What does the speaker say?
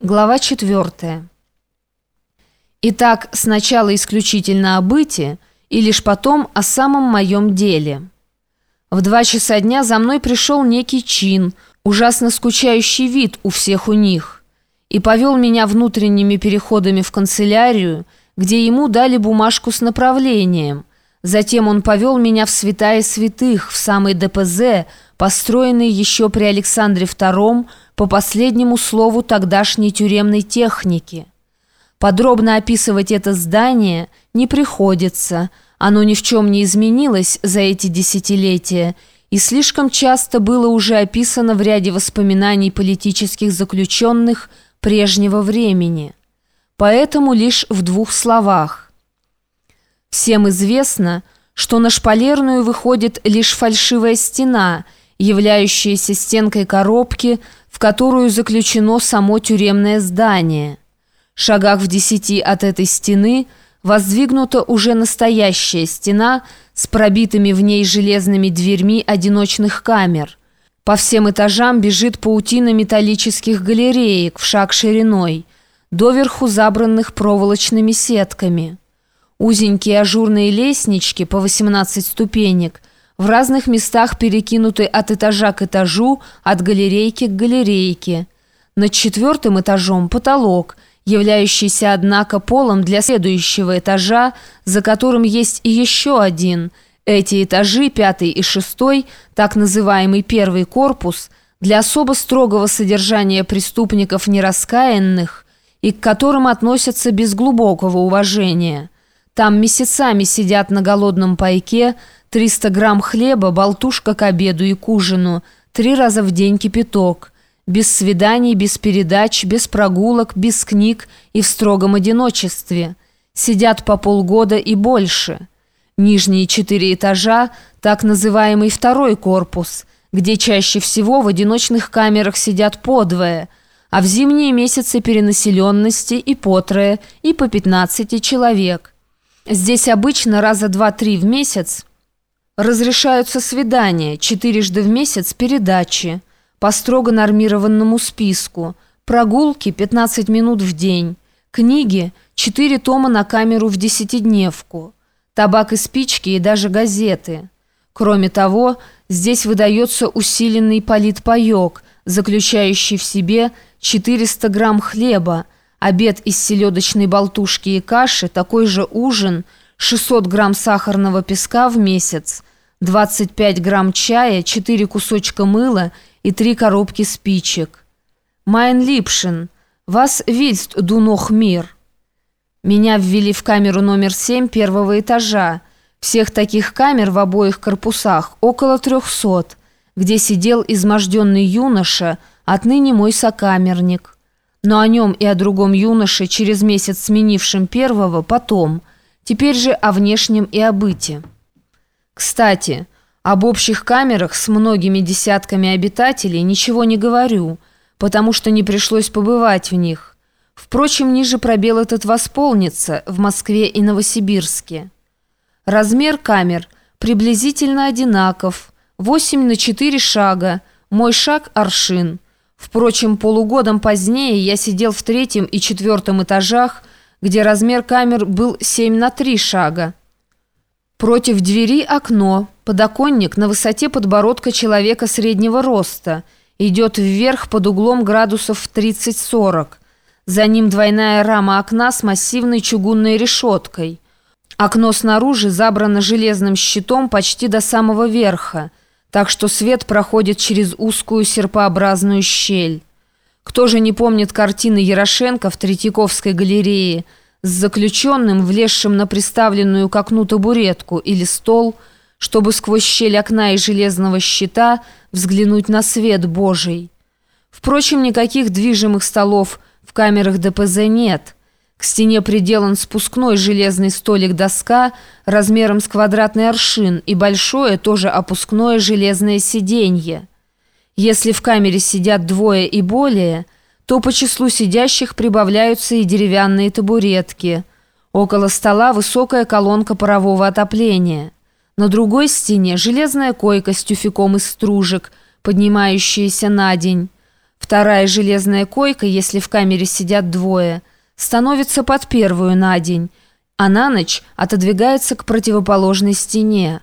Глава 4. Итак, сначала исключительно о быте, и лишь потом о самом моем деле. В два часа дня за мной пришел некий чин, ужасно скучающий вид у всех у них, и повел меня внутренними переходами в канцелярию, где ему дали бумажку с направлением. Затем он повел меня в святая святых, в самый ДПЗ, построенный еще при Александре II по последнему слову тогдашней тюремной техники. Подробно описывать это здание не приходится, оно ни в чем не изменилось за эти десятилетия и слишком часто было уже описано в ряде воспоминаний политических заключенных прежнего времени. Поэтому лишь в двух словах. Всем известно, что на шпалерную выходит лишь фальшивая стена – являющаяся стенкой коробки, в которую заключено само тюремное здание. В шагах в десяти от этой стены воздвигнута уже настоящая стена с пробитыми в ней железными дверьми одиночных камер. По всем этажам бежит паутина металлических галереек в шаг шириной, доверху забранных проволочными сетками. Узенькие ажурные лестнички по 18 ступенек – в разных местах перекинуты от этажа к этажу, от галерейки к галерейке. Над четвертым этажом потолок, являющийся, однако, полом для следующего этажа, за которым есть и еще один. Эти этажи, пятый и шестой, так называемый первый корпус, для особо строгого содержания преступников нераскаянных и к которым относятся без глубокого уважения. Там месяцами сидят на голодном пайке, 300 грамм хлеба, болтушка к обеду и к ужину, три раза в день кипяток. Без свиданий, без передач, без прогулок, без книг и в строгом одиночестве. Сидят по полгода и больше. Нижние четыре этажа, так называемый второй корпус, где чаще всего в одиночных камерах сидят подвое, а в зимние месяцы перенаселенности и потрое, и по 15 человек. Здесь обычно раза два-три в месяц Разрешаются свидания, четырежды в месяц передачи, по строго нормированному списку, прогулки 15 минут в день, книги 4 тома на камеру в десятидневку, табак и спички и даже газеты. Кроме того, здесь выдается усиленный политпаек, заключающий в себе 400 грамм хлеба, обед из селедочной болтушки и каши, такой же ужин, 600 грамм сахарного песка в месяц – 25 грамм чая, 4 кусочка мыла и 3 коробки спичек. «Майн Липшин, вас вильст дунох мир». Меня ввели в камеру номер 7 первого этажа. Всех таких камер в обоих корпусах около 300, где сидел изможденный юноша, отныне мой сокамерник. Но о нем и о другом юноше, через месяц сменившем первого, потом. Теперь же о внешнем и о быте. Кстати, об общих камерах с многими десятками обитателей ничего не говорю, потому что не пришлось побывать в них. Впрочем, ниже пробел этот восполнится в Москве и Новосибирске. Размер камер приблизительно одинаков, 8 на 4 шага, мой шаг – аршин. Впрочем, полугодом позднее я сидел в третьем и четвертом этажах, где размер камер был 7 на 3 шага. Против двери окно, подоконник на высоте подбородка человека среднего роста, идет вверх под углом градусов 30-40. За ним двойная рама окна с массивной чугунной решеткой. Окно снаружи забрано железным щитом почти до самого верха, так что свет проходит через узкую серпообразную щель. Кто же не помнит картины Ярошенко в Третьяковской галерее – с заключенным, влезшим на приставленную к окну табуретку или стол, чтобы сквозь щель окна и железного щита взглянуть на свет Божий. Впрочем, никаких движимых столов в камерах ДПЗ нет. К стене приделан спускной железный столик-доска размером с квадратный аршин и большое, тоже опускное железное сиденье. Если в камере сидят двое и более – то по числу сидящих прибавляются и деревянные табуретки. Около стола высокая колонка парового отопления. На другой стене железная койка с тюфяком из стружек, поднимающаяся на день. Вторая железная койка, если в камере сидят двое, становится под первую на день, а на ночь отодвигается к противоположной стене.